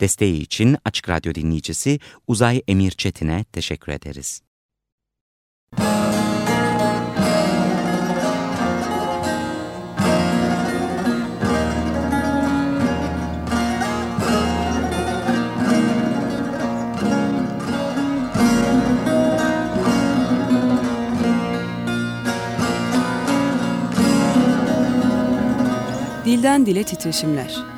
Desteği için Açık Radyo dinleyicisi Uzay Emir Çetin'e teşekkür ederiz. Dilden Dile Titreşimler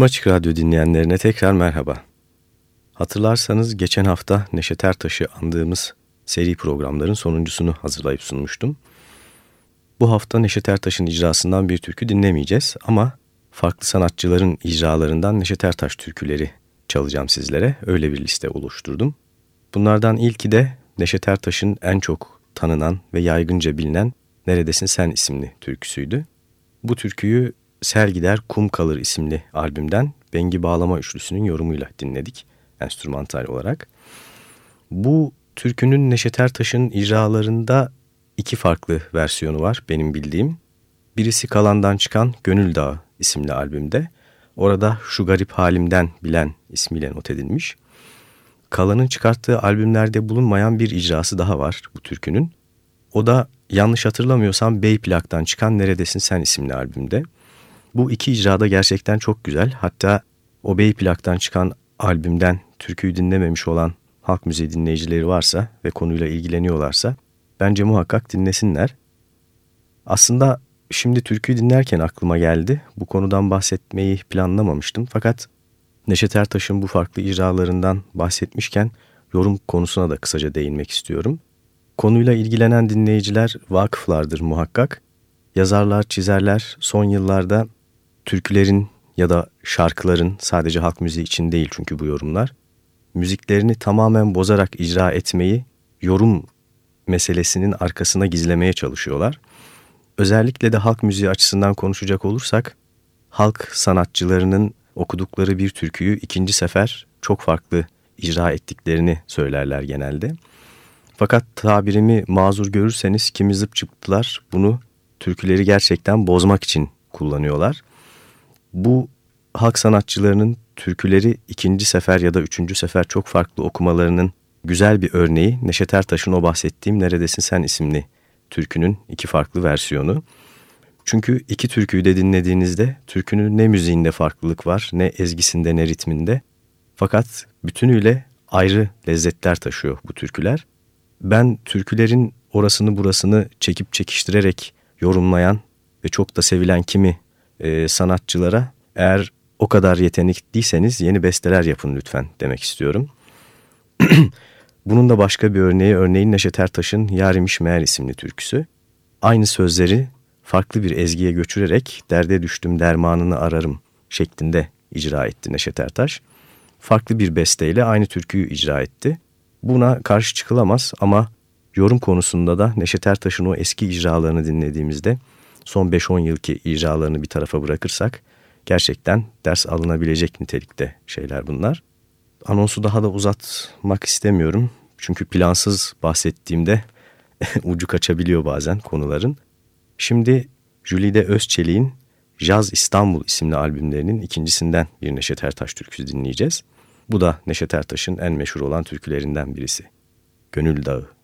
Tüm Açık Radyo dinleyenlerine tekrar merhaba. Hatırlarsanız geçen hafta Neşet Ertaş'ı andığımız seri programların sonuncusunu hazırlayıp sunmuştum. Bu hafta Neşet Ertaş'ın icrasından bir türkü dinlemeyeceğiz ama farklı sanatçıların icralarından Neşet Ertaş türküleri çalacağım sizlere. Öyle bir liste oluşturdum. Bunlardan ilki de Neşet Ertaş'ın en çok tanınan ve yaygınca bilinen Neredesin Sen isimli türküsüydü. Bu türküyü Sel Gider Kum Kalır isimli albümden Bengi Bağlama Üçlüsü'nün yorumuyla dinledik enstrümantal olarak. Bu türkünün Neşet Ertaş'ın icralarında iki farklı versiyonu var benim bildiğim. Birisi Kalan'dan çıkan Gönül Dağı isimli albümde. Orada Şu Garip Halimden Bilen ismiyle not edilmiş. Kalan'ın çıkarttığı albümlerde bulunmayan bir icrası daha var bu türkünün. O da yanlış hatırlamıyorsam Bey Plak'tan çıkan Neredesin Sen isimli albümde. Bu iki icrada gerçekten çok güzel. Hatta o Bey plaktan çıkan albümden türküyü dinlememiş olan halk müziği dinleyicileri varsa ve konuyla ilgileniyorlarsa bence muhakkak dinlesinler. Aslında şimdi türküyü dinlerken aklıma geldi. Bu konudan bahsetmeyi planlamamıştım. Fakat Neşet Ertaş'ın bu farklı icralarından bahsetmişken yorum konusuna da kısaca değinmek istiyorum. Konuyla ilgilenen dinleyiciler vakıflardır muhakkak. Yazarlar, çizerler son yıllarda türkülerin ya da şarkıların sadece halk müziği için değil çünkü bu yorumlar, müziklerini tamamen bozarak icra etmeyi yorum meselesinin arkasına gizlemeye çalışıyorlar. Özellikle de halk müziği açısından konuşacak olursak, halk sanatçılarının okudukları bir türküyü ikinci sefer çok farklı icra ettiklerini söylerler genelde. Fakat tabirimi mazur görürseniz kimi zıp çıktılar bunu türküleri gerçekten bozmak için kullanıyorlar. Bu halk sanatçılarının türküleri ikinci sefer ya da üçüncü sefer çok farklı okumalarının güzel bir örneği Neşet Ertaş'ın o bahsettiğim Neredesin Sen isimli türkünün iki farklı versiyonu. Çünkü iki türküyü de dinlediğinizde türkünün ne müziğinde farklılık var ne ezgisinde ne ritminde. Fakat bütünüyle ayrı lezzetler taşıyor bu türküler. Ben türkülerin orasını burasını çekip çekiştirerek yorumlayan ve çok da sevilen kimi e, sanatçılara eğer o kadar yetenekliyseniz yeni besteler yapın lütfen demek istiyorum. Bunun da başka bir örneği örneğin Neşet Ertaş'ın Yarimiş Meğer isimli türküsü. Aynı sözleri farklı bir ezgiye götürerek derde düştüm dermanını ararım şeklinde icra etti Neşet Ertaş. Farklı bir besteyle aynı türküyü icra etti. Buna karşı çıkılamaz ama yorum konusunda da Neşet Ertaş'ın o eski icralarını dinlediğimizde son 5-10 yılki icralarını bir tarafa bırakırsak gerçekten ders alınabilecek nitelikte şeyler bunlar. Anonsu daha da uzatmak istemiyorum. Çünkü plansız bahsettiğimde ucu kaçabiliyor bazen konuların. Şimdi Jülide Özçelik'in Jaz İstanbul isimli albümlerinin ikincisinden bir Neşet Ertaş türküsü dinleyeceğiz. Bu da Neşet Ertaş'ın en meşhur olan türkülerinden birisi. Gönül Dağı.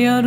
your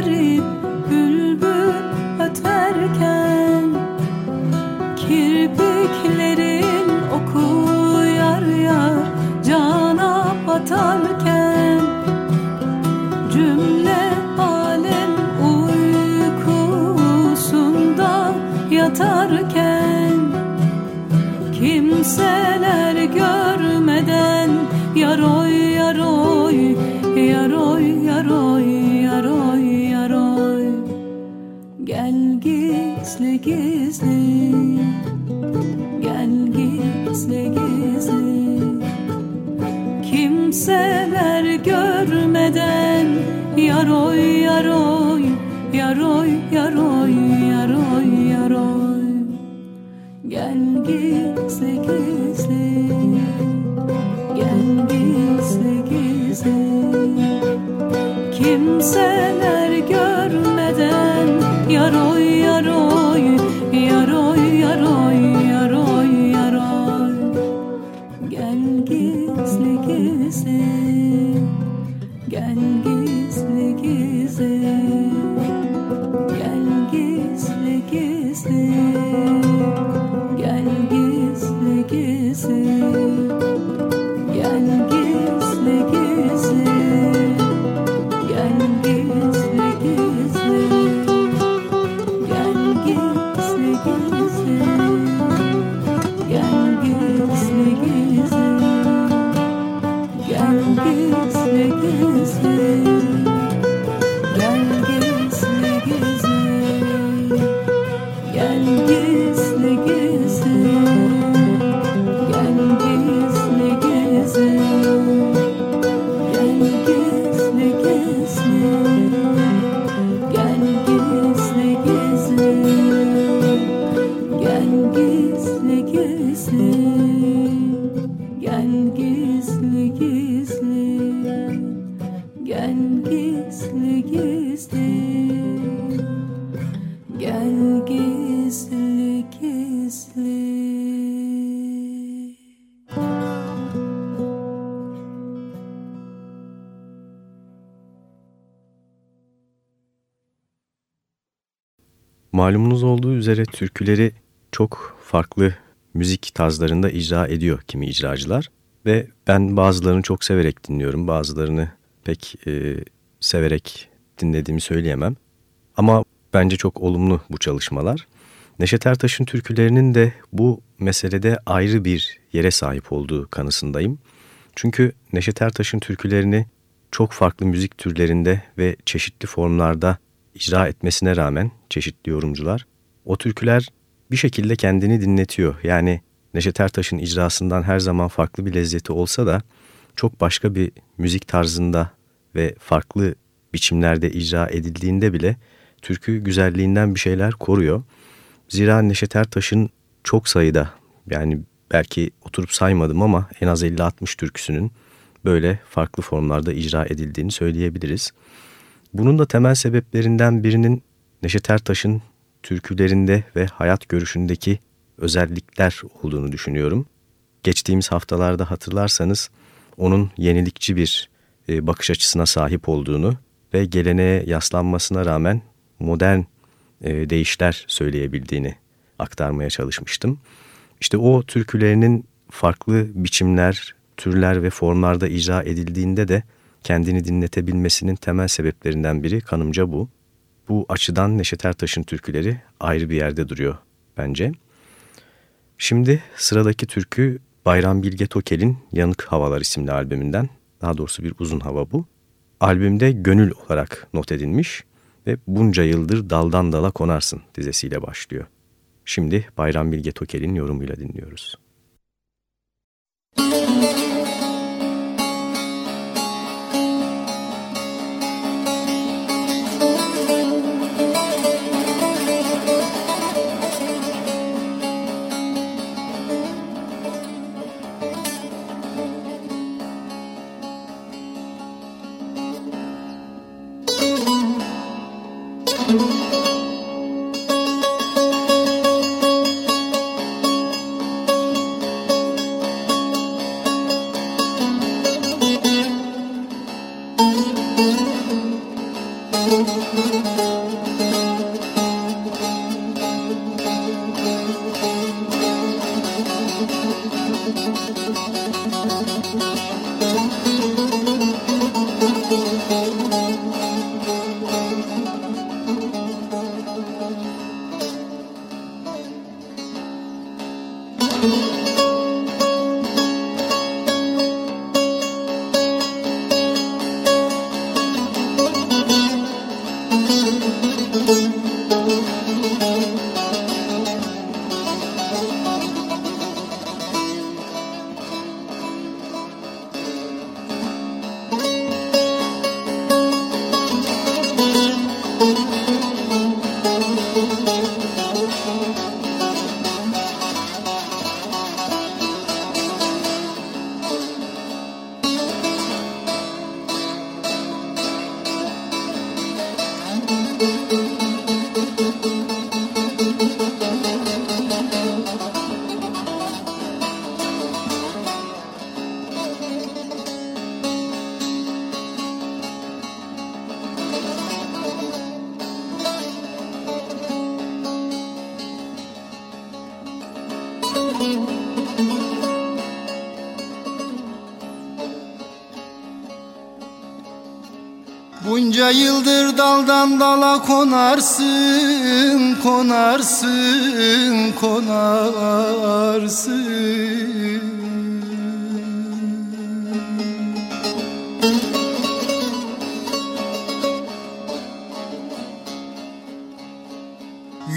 garip bülbül öterken Kirpiklerin okuyar yar cana batarken Cümle alem uykusunda yatarken Kimseler görmeden yar oy Yaroy yaroy yaroy yaroy yaroy yaroy. Gel gizle gizle üzere türküleri çok farklı müzik tarzlarında icra ediyor kimi icracılar. Ve ben bazılarını çok severek dinliyorum, bazılarını pek e, severek dinlediğimi söyleyemem. Ama bence çok olumlu bu çalışmalar. Neşet Ertaş'ın türkülerinin de bu meselede ayrı bir yere sahip olduğu kanısındayım. Çünkü Neşet Ertaş'ın türkülerini çok farklı müzik türlerinde ve çeşitli formlarda icra etmesine rağmen çeşitli yorumcular o türküler bir şekilde kendini dinletiyor. Yani Neşet Ertaş'ın icrasından her zaman farklı bir lezzeti olsa da çok başka bir müzik tarzında ve farklı biçimlerde icra edildiğinde bile türkü güzelliğinden bir şeyler koruyor. Zira Neşet Ertaş'ın çok sayıda yani belki oturup saymadım ama en az 50-60 türküsünün böyle farklı formlarda icra edildiğini söyleyebiliriz. Bunun da temel sebeplerinden birinin Neşet Ertaş'ın türkülerinde ve hayat görüşündeki özellikler olduğunu düşünüyorum. Geçtiğimiz haftalarda hatırlarsanız onun yenilikçi bir e, bakış açısına sahip olduğunu ve geleneğe yaslanmasına rağmen modern e, değişler söyleyebildiğini aktarmaya çalışmıştım. İşte o türkülerinin farklı biçimler, türler ve formlarda icra edildiğinde de kendini dinletebilmesinin temel sebeplerinden biri kanımca bu. Bu açıdan Neşet Ertaş'ın türküleri ayrı bir yerde duruyor bence. Şimdi sıradaki türkü Bayram Bilge Tokel'in Yanık Havalar isimli albümünden. Daha doğrusu bir uzun hava bu. Albümde gönül olarak not edilmiş ve bunca yıldır daldan dala konarsın dizesiyle başlıyor. Şimdi Bayram Bilge Tokel'in yorumuyla dinliyoruz. Müzik daldan dala konarsın, konarsın, konarsın.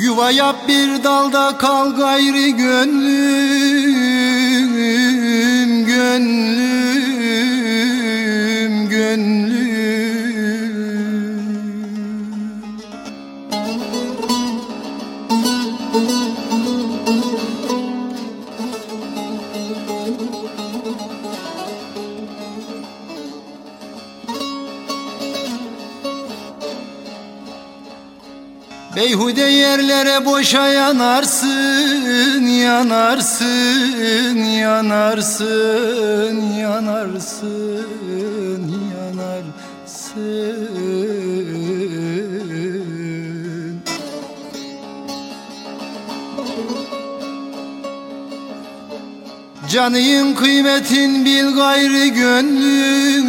Yuva yap bir dalda kal gayri gönlüm, Beyhude yerlere boşa yanarsın, yanarsın, yanarsın, yanarsın, yanarsın. Canın kıymetin bil gayrı gönlüm,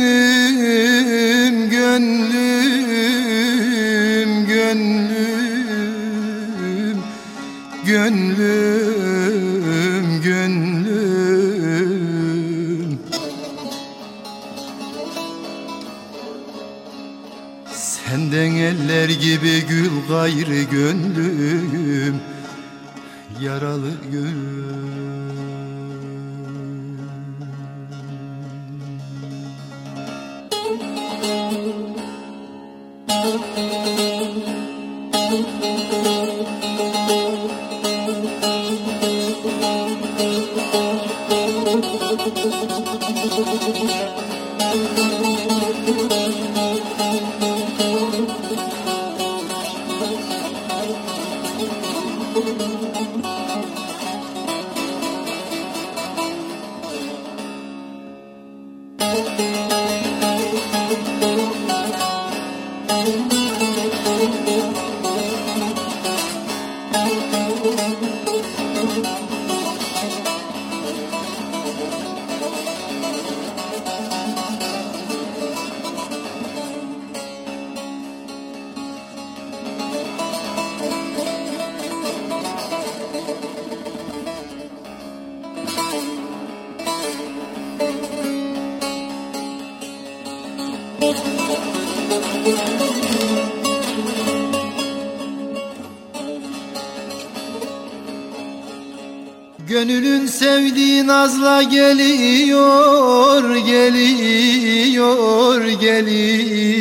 gibi gül gayrı gönlüm, yaralı gönlüm. Geliyor, geliyor, geliyor.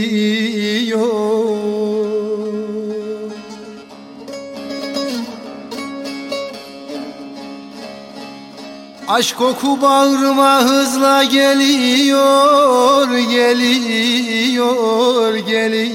Aşk koku bağrıma hızla geliyor, geliyor, geliyor.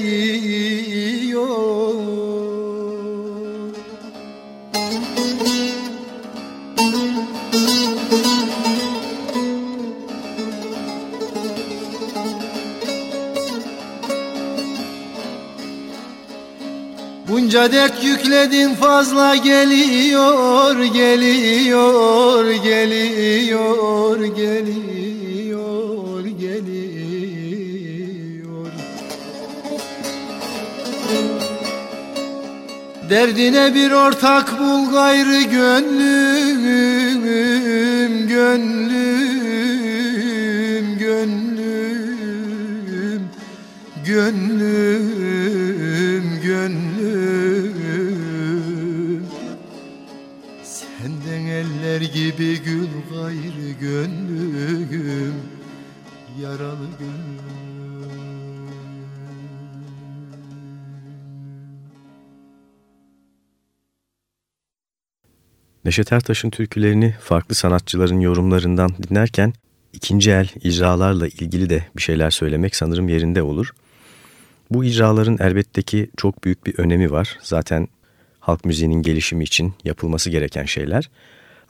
Bunca dert yükledin fazla geliyor, geliyor, geliyor, geliyor, geliyor. Derdine bir ortak bul gayrı gönlüm, gönlüm, gönlüm, gönlüm, Neşet Ertaş'ın türkülerini farklı sanatçıların yorumlarından dinlerken ikinci el icralarla ilgili de bir şeyler söylemek sanırım yerinde olur. Bu icraların elbette ki çok büyük bir önemi var. Zaten halk müziğinin gelişimi için yapılması gereken şeyler.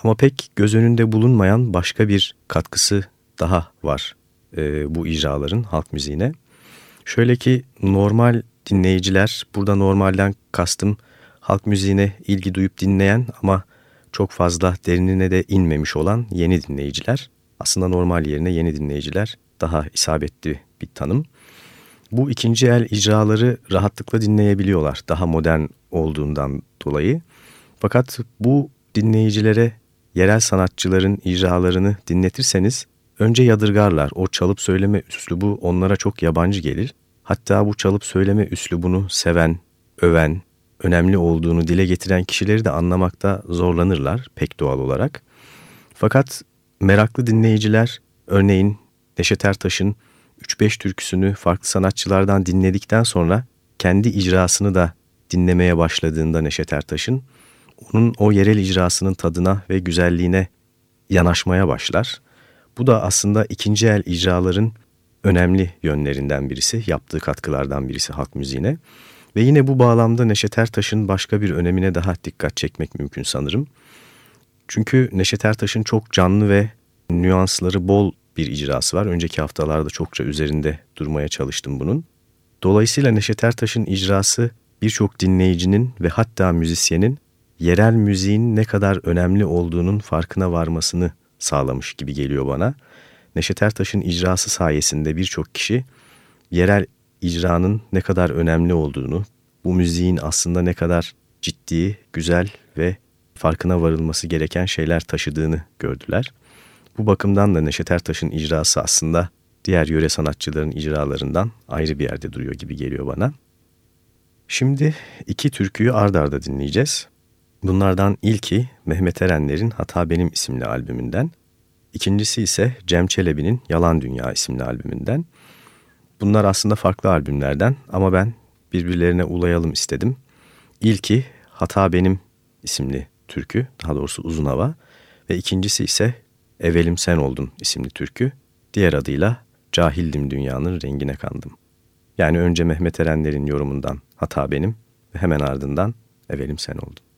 Ama pek göz önünde bulunmayan başka bir katkısı daha var e, bu icraların halk müziğine. Şöyle ki normal dinleyiciler, burada normalden kastım halk müziğine ilgi duyup dinleyen ama çok fazla derinine de inmemiş olan yeni dinleyiciler. Aslında normal yerine yeni dinleyiciler daha isabetli bir tanım. Bu ikinci el icraları rahatlıkla dinleyebiliyorlar daha modern olduğundan dolayı. Fakat bu dinleyicilere yerel sanatçıların icralarını dinletirseniz önce yadırgarlar. O çalıp söyleme üslubu onlara çok yabancı gelir. Hatta bu çalıp söyleme üslubunu seven, öven, önemli olduğunu dile getiren kişileri de anlamakta zorlanırlar pek doğal olarak. Fakat meraklı dinleyiciler örneğin Neşet Ertaş'ın 3-5 türküsünü farklı sanatçılardan dinledikten sonra kendi icrasını da dinlemeye başladığında Neşet Ertaş'ın onun o yerel icrasının tadına ve güzelliğine yanaşmaya başlar. Bu da aslında ikinci el icraların önemli yönlerinden birisi, yaptığı katkılardan birisi halk müziğine. Ve yine bu bağlamda Neşet Ertaş'ın başka bir önemine daha dikkat çekmek mümkün sanırım. Çünkü Neşet Ertaş'ın çok canlı ve nüansları bol bir icrası var. Önceki haftalarda çokça üzerinde durmaya çalıştım bunun. Dolayısıyla Neşet Ertaş'ın icrası birçok dinleyicinin ve hatta müzisyenin yerel müziğin ne kadar önemli olduğunun farkına varmasını sağlamış gibi geliyor bana. Neşet Ertaş'ın icrası sayesinde birçok kişi yerel icranın ne kadar önemli olduğunu, bu müziğin aslında ne kadar ciddi, güzel ve farkına varılması gereken şeyler taşıdığını gördüler. Bu bakımdan da Neşet Ertaş'ın icrası aslında diğer yöre sanatçıların icralarından ayrı bir yerde duruyor gibi geliyor bana. Şimdi iki türküyü ard arda dinleyeceğiz. Bunlardan ilki Mehmet Erenler'in Hata Benim isimli albümünden. İkincisi ise Cem Çelebi'nin Yalan Dünya isimli albümünden. Bunlar aslında farklı albümlerden ama ben birbirlerine ulayalım istedim. İlki Hata Benim isimli türkü, daha doğrusu uzun hava ve ikincisi ise Evelim Sen Oldun isimli türkü, diğer adıyla Cahildim Dünyanın Rengine Kandım. Yani önce Mehmet Erenler'in yorumundan Hata Benim ve hemen ardından Evelim Sen Oldun.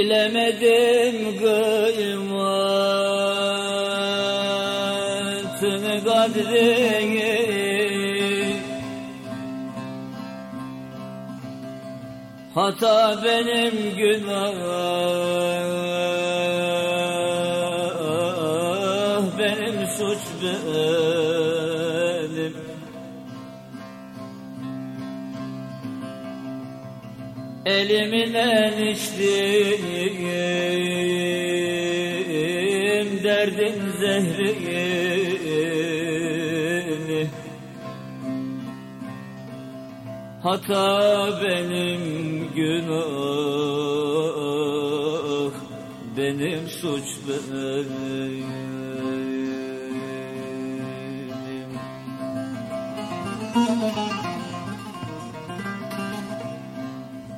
Bilemedim kıymetini kadrini Hata benim günah benim suç benim. Elimden içtim zehrini Hata benim günah Benim suç benim.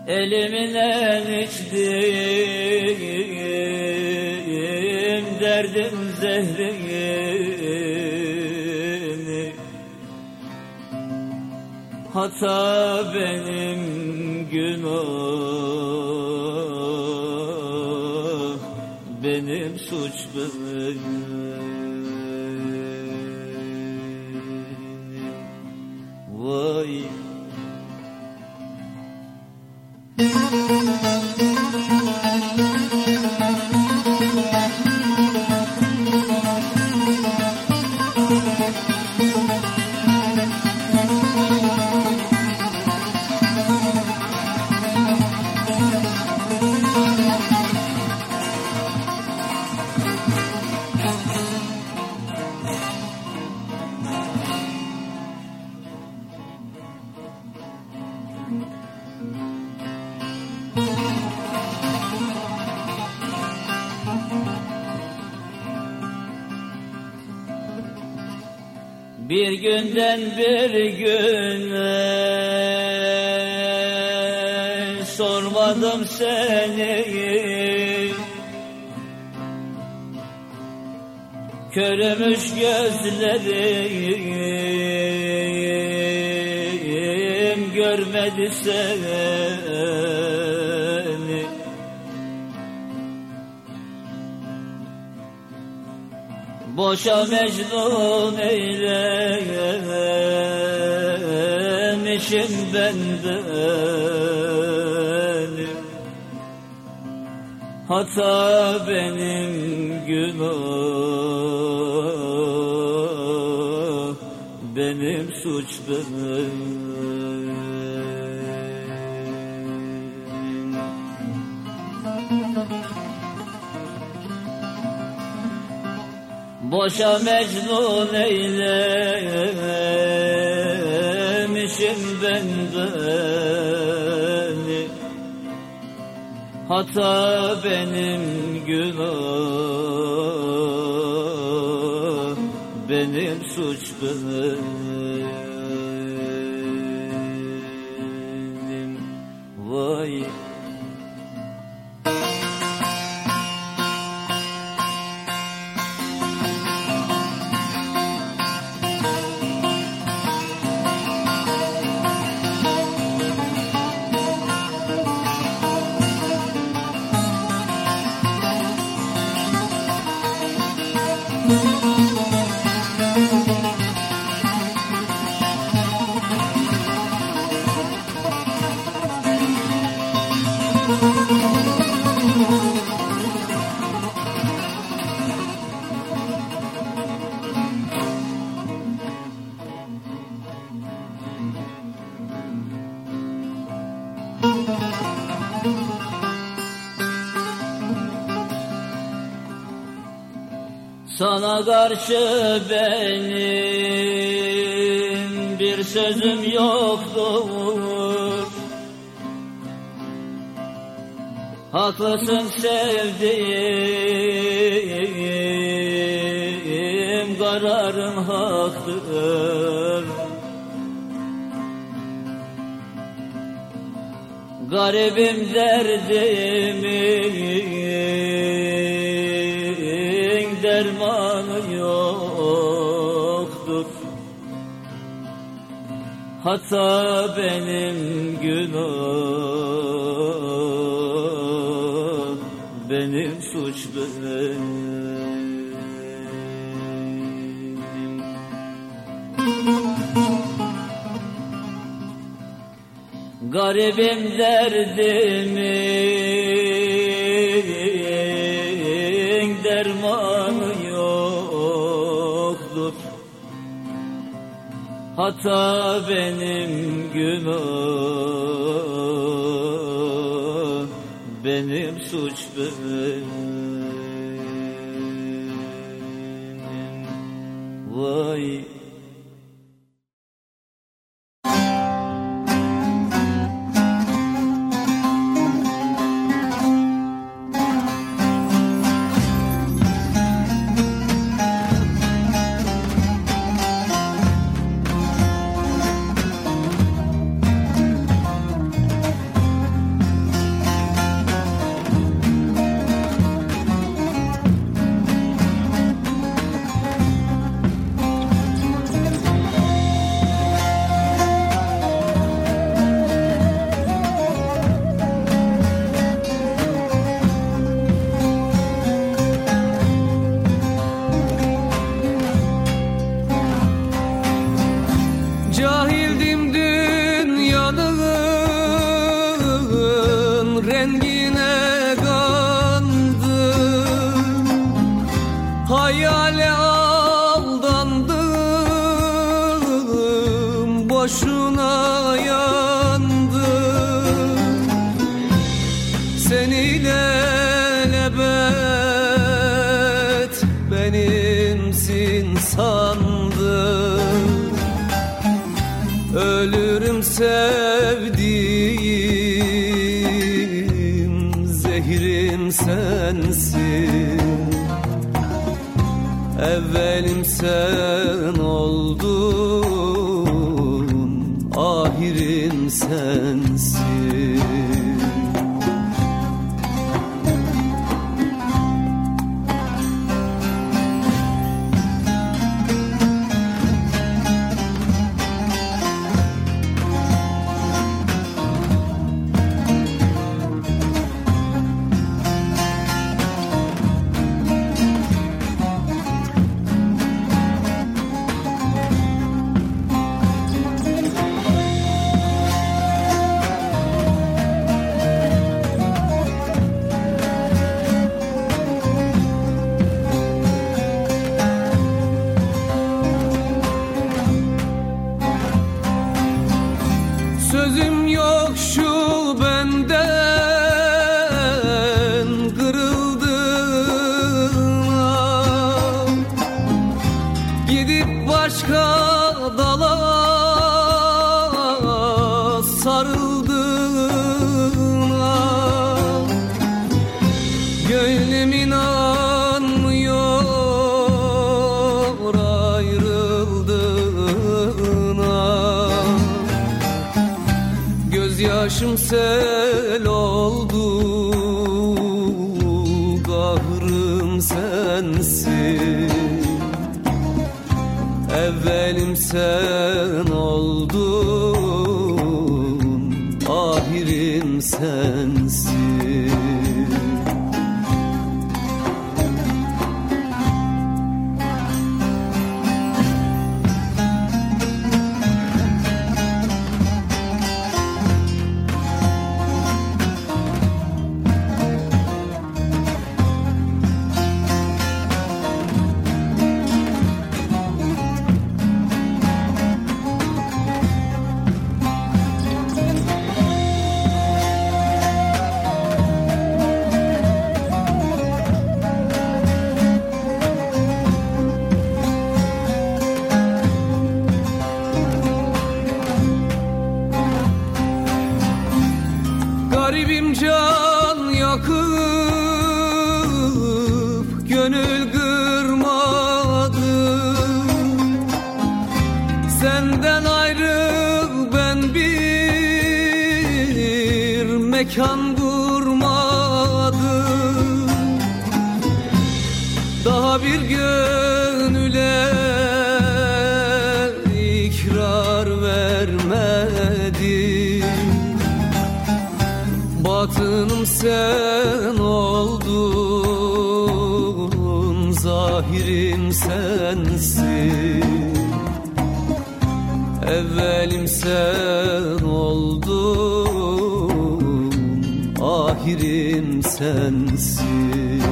Elimden içtim Hata benim günah Benim suç benim Körümüş gözlerim görmedi seni. Boşa mecnun eylemişim Hata benim günah Benim suç benim. Boşa mecnun eylemişim Hata benim günah Benim suç benim Sana karşı benim bir sözüm yoktur. Haklısın sevdiğim kararın haktır. Garibim derdimin Hata benim günah Benim suç benim. Garibim derdimin Hata benim günah Benim suç benim Evvelim mekan kurmadım. Daha bir gönüle ikrar vermedim. Batınım sen oldun Zahirim sensin. Evvelim sen sensin.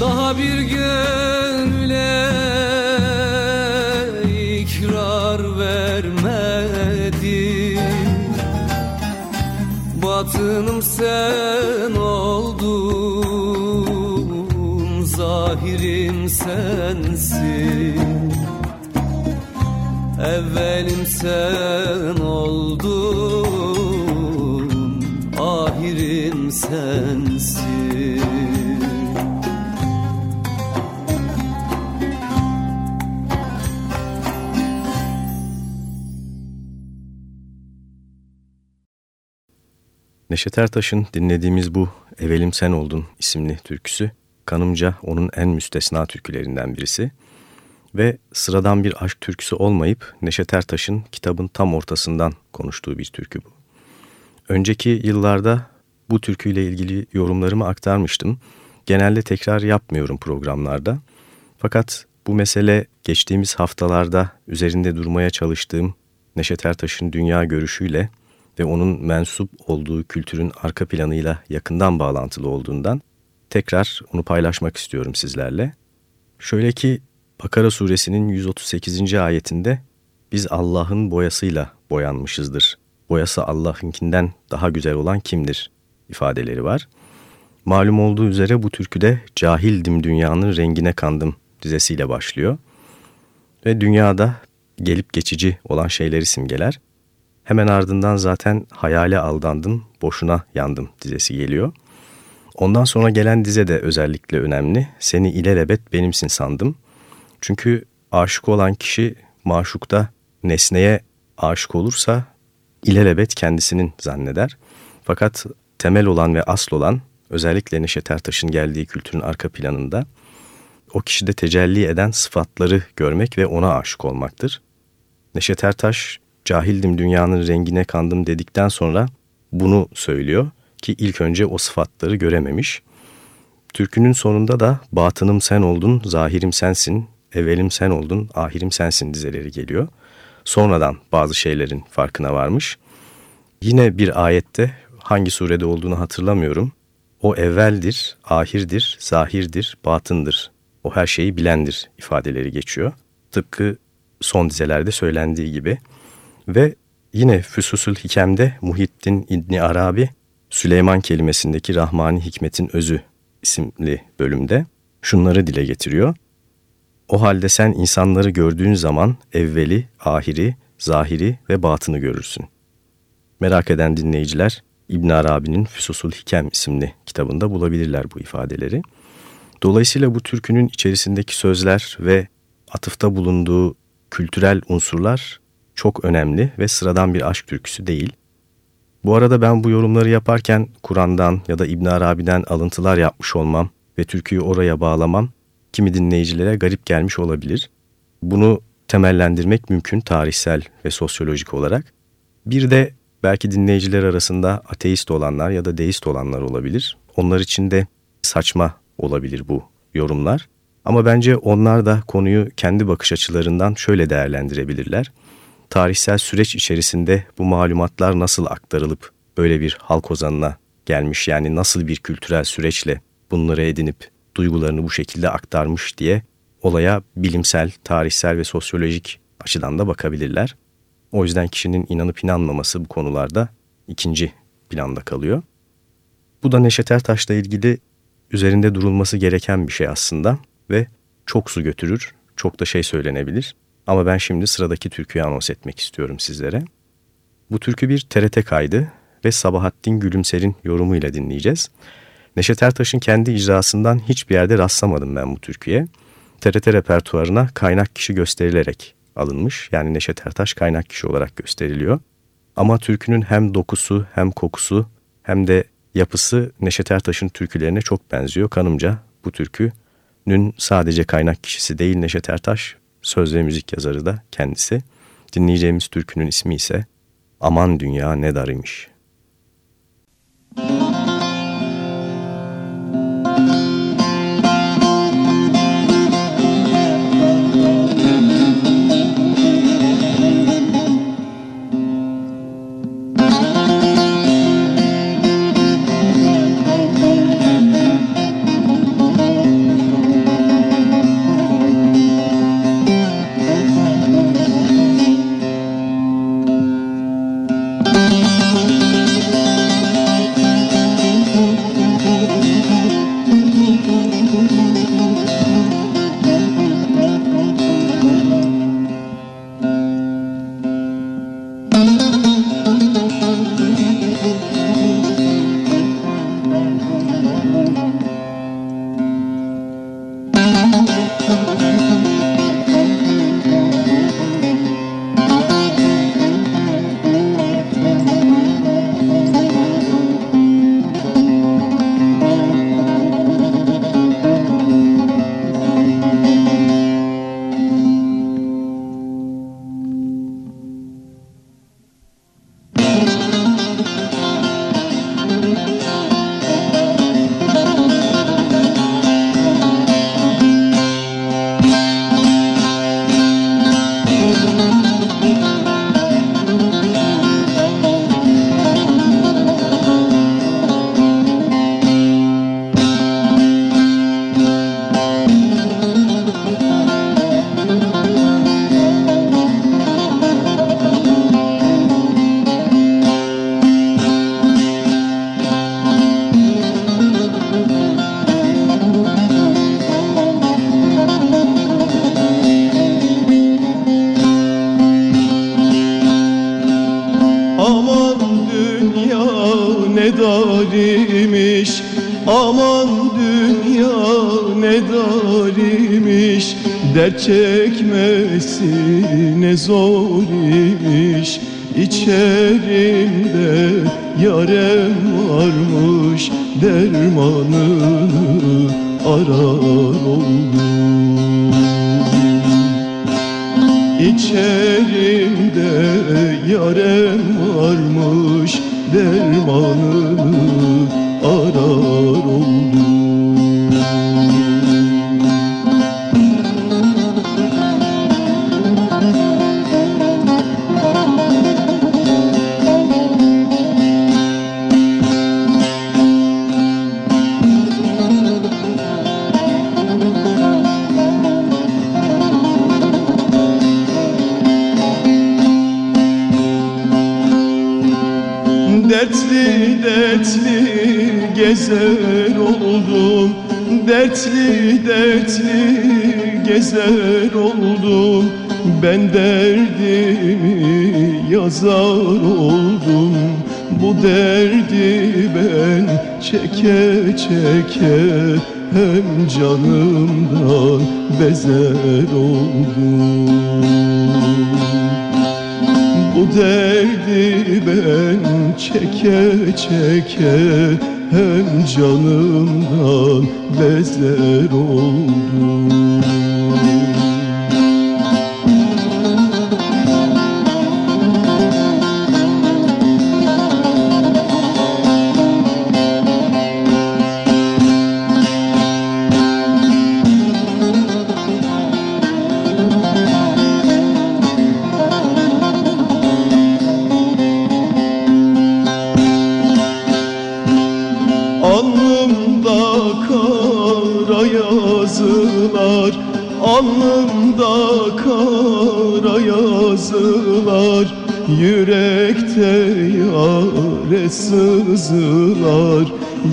Daha bir gönüle sen oldun Ahirim sensin. Neşet Ertaş'ın dinlediğimiz bu Evelim Sen Oldun isimli türküsü kanımca onun en müstesna türkülerinden birisi ve sıradan bir aşk türküsü olmayıp Neşet Ertaş'ın kitabın tam ortasından konuştuğu bir türkü bu. Önceki yıllarda bu türküyle ilgili yorumlarımı aktarmıştım. Genelde tekrar yapmıyorum programlarda. Fakat bu mesele geçtiğimiz haftalarda üzerinde durmaya çalıştığım Neşet Ertaş'ın dünya görüşüyle ve onun mensup olduğu kültürün arka planıyla yakından bağlantılı olduğundan tekrar onu paylaşmak istiyorum sizlerle. Şöyle ki Bakara suresinin 138. ayetinde biz Allah'ın boyasıyla boyanmışızdır. Boyası Allah'ınkinden daha güzel olan kimdir ifadeleri var. Malum olduğu üzere bu türküde cahildim dünyanın rengine kandım dizesiyle başlıyor. Ve dünyada gelip geçici olan şeyleri simgeler. Hemen ardından zaten hayale aldandım, boşuna yandım dizesi geliyor. Ondan sonra gelen dize de özellikle önemli. Seni ilelebet benimsin sandım. Çünkü aşık olan kişi maşukta nesneye aşık olursa ilelebet kendisinin zanneder. Fakat temel olan ve asıl olan özellikle Neşet Ertaş'ın geldiği kültürün arka planında o kişide tecelli eden sıfatları görmek ve ona aşık olmaktır. Neşet Ertaş cahildim dünyanın rengine kandım dedikten sonra bunu söylüyor ki ilk önce o sıfatları görememiş. Türkünün sonunda da batınım sen oldun, zahirim sensin, evvelim sen oldun, ahirim sensin dizeleri geliyor. Sonradan bazı şeylerin farkına varmış. Yine bir ayette hangi surede olduğunu hatırlamıyorum. O evveldir, ahirdir, zahirdir, batındır. o her şeyi bilendir ifadeleri geçiyor. Tıpkı son dizelerde söylendiği gibi. Ve yine Füsusul Hikem'de Muhittin İbni Arabi, Süleyman kelimesindeki Rahmani Hikmet'in Özü isimli bölümde şunları dile getiriyor. O halde sen insanları gördüğün zaman evveli, ahiri, zahiri ve batını görürsün. Merak eden dinleyiciler İbn Arabi'nin Füsusul Hikem isimli kitabında bulabilirler bu ifadeleri. Dolayısıyla bu türkünün içerisindeki sözler ve atıfta bulunduğu kültürel unsurlar çok önemli ve sıradan bir aşk türküsü değil. Bu arada ben bu yorumları yaparken Kur'an'dan ya da İbn Arabi'den alıntılar yapmış olmam ve türküyü oraya bağlamam kimi dinleyicilere garip gelmiş olabilir. Bunu temellendirmek mümkün tarihsel ve sosyolojik olarak. Bir de belki dinleyiciler arasında ateist olanlar ya da deist olanlar olabilir. Onlar için de saçma olabilir bu yorumlar. Ama bence onlar da konuyu kendi bakış açılarından şöyle değerlendirebilirler. Tarihsel süreç içerisinde bu malumatlar nasıl aktarılıp böyle bir halk ozanına gelmiş yani nasıl bir kültürel süreçle bunları edinip duygularını bu şekilde aktarmış diye olaya bilimsel, tarihsel ve sosyolojik açıdan da bakabilirler. O yüzden kişinin inanıp inanmaması bu konularda ikinci planda kalıyor. Bu da Neşet Ertaş'la ilgili üzerinde durulması gereken bir şey aslında ve çok su götürür, çok da şey söylenebilir. Ama ben şimdi sıradaki türküyü anons etmek istiyorum sizlere. Bu türkü bir TRT kaydı ve Sabahattin Gülümser'in yorumuyla dinleyeceğiz. Neşet Ertaş'ın kendi icrasından hiçbir yerde rastlamadım ben bu türküye. TRT repertuarına kaynak kişi gösterilerek alınmış. Yani Neşet Ertaş kaynak kişi olarak gösteriliyor. Ama türkünün hem dokusu hem kokusu hem de yapısı Neşet Ertaş'ın türkülerine çok benziyor. Kanımca bu türkünün sadece kaynak kişisi değil Neşet Ertaş, söz ve müzik yazarı da kendisi. Dinleyeceğimiz türkünün ismi ise Aman Dünya Ne Dar Dert çekmesi ne zor imiş İçerimde yarem varmış Dermanını arar oldum. İçerimde yarem varmış Dermanını canımdan bezer oldum. Bu derdi ben çeke çeke hem canımdan bezer oldum sızılar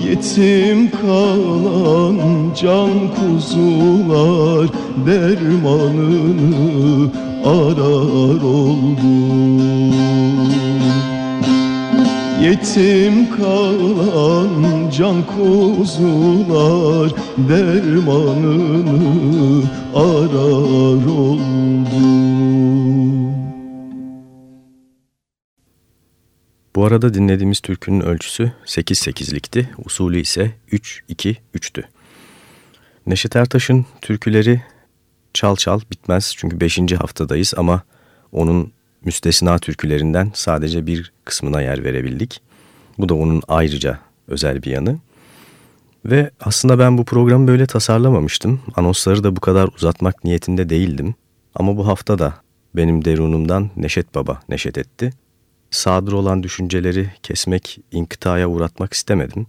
Yetim kalan can kuzular Dermanını arar oldum Yetim kalan can kuzular Dermanını arar oldum Bu arada dinlediğimiz türkünün ölçüsü 8-8'likti, usulü ise 3-2-3'tü. Neşet Ertaş'ın türküleri çal çal bitmez çünkü 5. haftadayız ama onun müstesna türkülerinden sadece bir kısmına yer verebildik. Bu da onun ayrıca özel bir yanı. Ve aslında ben bu programı böyle tasarlamamıştım. Anonsları da bu kadar uzatmak niyetinde değildim. Ama bu hafta da benim derunumdan Neşet Baba neşet etti sadır olan düşünceleri kesmek, inkıtaya uğratmak istemedim.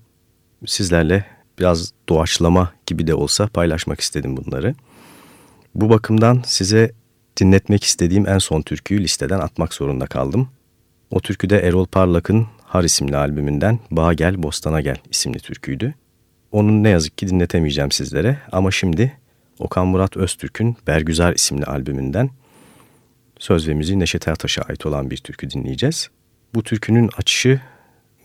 Sizlerle biraz doğaçlama gibi de olsa paylaşmak istedim bunları. Bu bakımdan size dinletmek istediğim en son türküyü listeden atmak zorunda kaldım. O türkü de Erol Parlak'ın Har isimli albümünden Bağ Gel Bostana Gel isimli türküydü. Onun ne yazık ki dinletemeyeceğim sizlere ama şimdi Okan Murat Öztürk'ün Bergüzar isimli albümünden söz ve müziği Neşet Ertaş'a ait olan bir türkü dinleyeceğiz. Bu türkünün açışı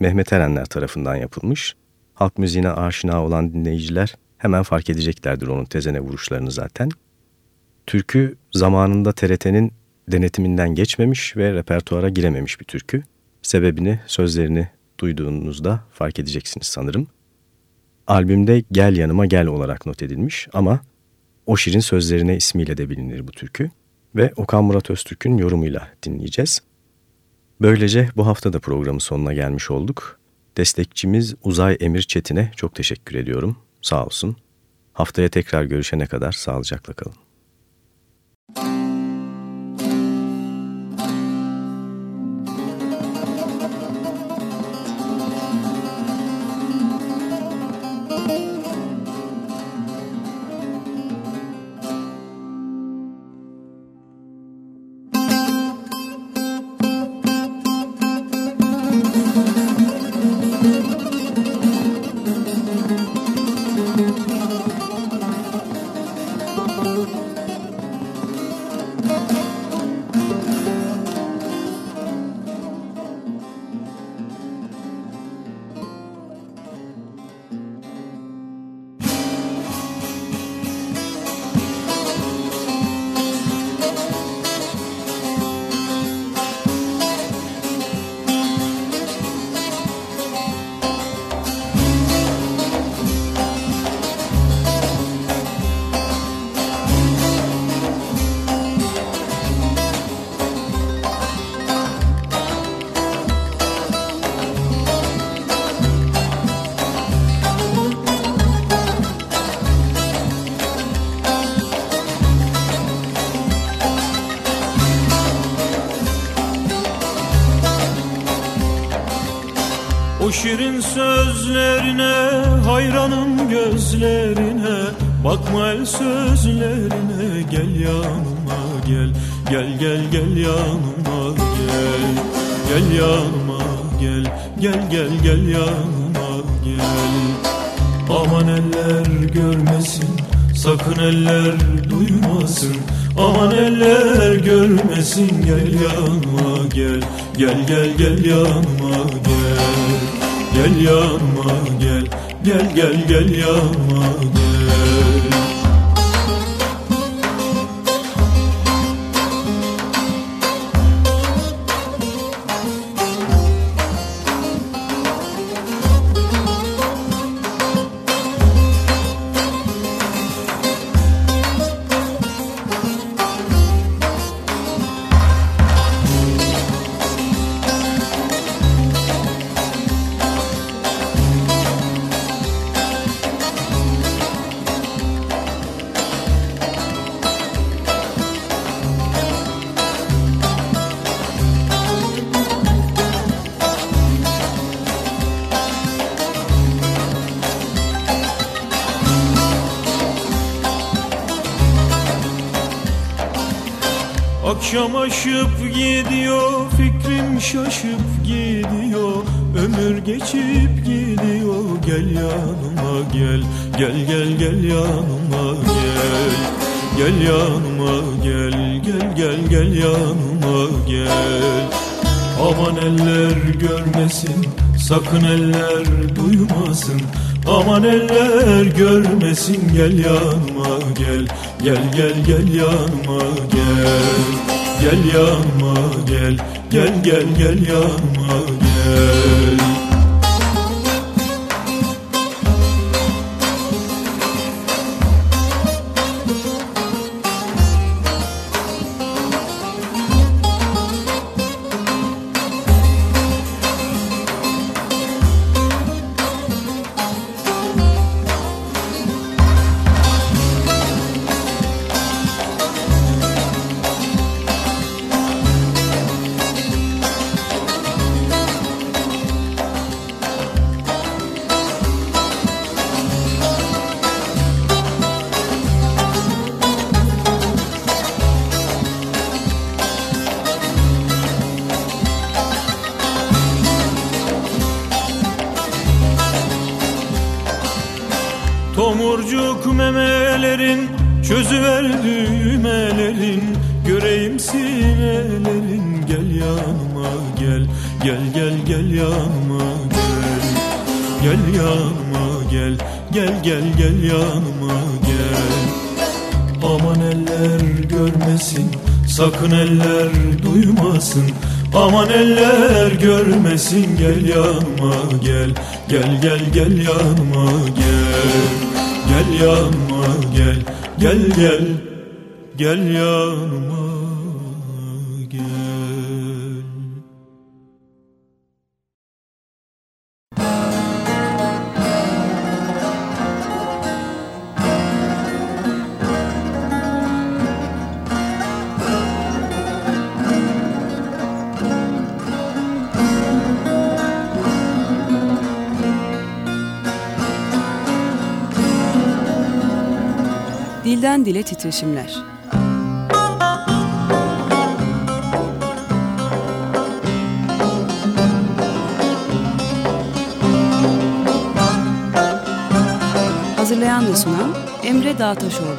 Mehmet Erenler tarafından yapılmış. Halk müziğine aşina olan dinleyiciler hemen fark edeceklerdir onun tezene vuruşlarını zaten. Türkü zamanında TRT'nin denetiminden geçmemiş ve repertuara girememiş bir türkü. Sebebini, sözlerini duyduğunuzda fark edeceksiniz sanırım. Albümde Gel Yanıma Gel olarak not edilmiş ama o şirin sözlerine ismiyle de bilinir bu türkü ve Okan Murat Öztürk'ün yorumuyla dinleyeceğiz. Böylece bu hafta da programın sonuna gelmiş olduk. Destekçimiz Uzay Emir Çetin'e çok teşekkür ediyorum. Sağ olsun. Haftaya tekrar görüşene kadar sağlıcakla kalın. Şirin sözlerine hayranım gözlerine. Bakma el sözlerine gel yanıma gel. Gel gel gel yanıma gel. Gel yanıma gel. Gel gel gel yanıma gel. Aman eller görmesin Sakın eller duymasın. Aman eller görmesin Gel yanıma gel. Gel gel gel yanıma Gel yanıma gel Gel gel gel yanıma gel Akşam gidiyor fikrim şaşıp gidiyor. Ömür geçip gidiyor gel yanıma gel. Gel gel gel yanıma gel. Gel yanıma gel gel gel gel yanıma gel. Aman eller görmesin sakın eller duymasın. Aman eller görmesin gel yanıma gel. Gel gel gel yanıma gel Gel yanıma gel Gel gel gel yanıma gel Çözüver düğmelerin Göreyim sinelerin. Gel yanıma gel Gel gel gel yanıma gel. Gel yanıma gel Gel gel gel yanıma gel. Aman eller görmesin Sakın eller duymasın. Aman eller görmesin Gel yanıma gel. Gel gel gel yanıma gel. Gel yanıma gel Gel gel Gel yanıma Dilden dile titreşimler. Hazırlayan ve sunan Emre Dağtaşoğlu.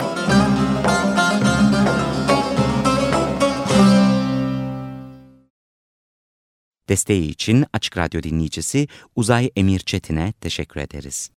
Desteği için Açık Radyo dinleyicisi Uzay Emir Çetin'e teşekkür ederiz.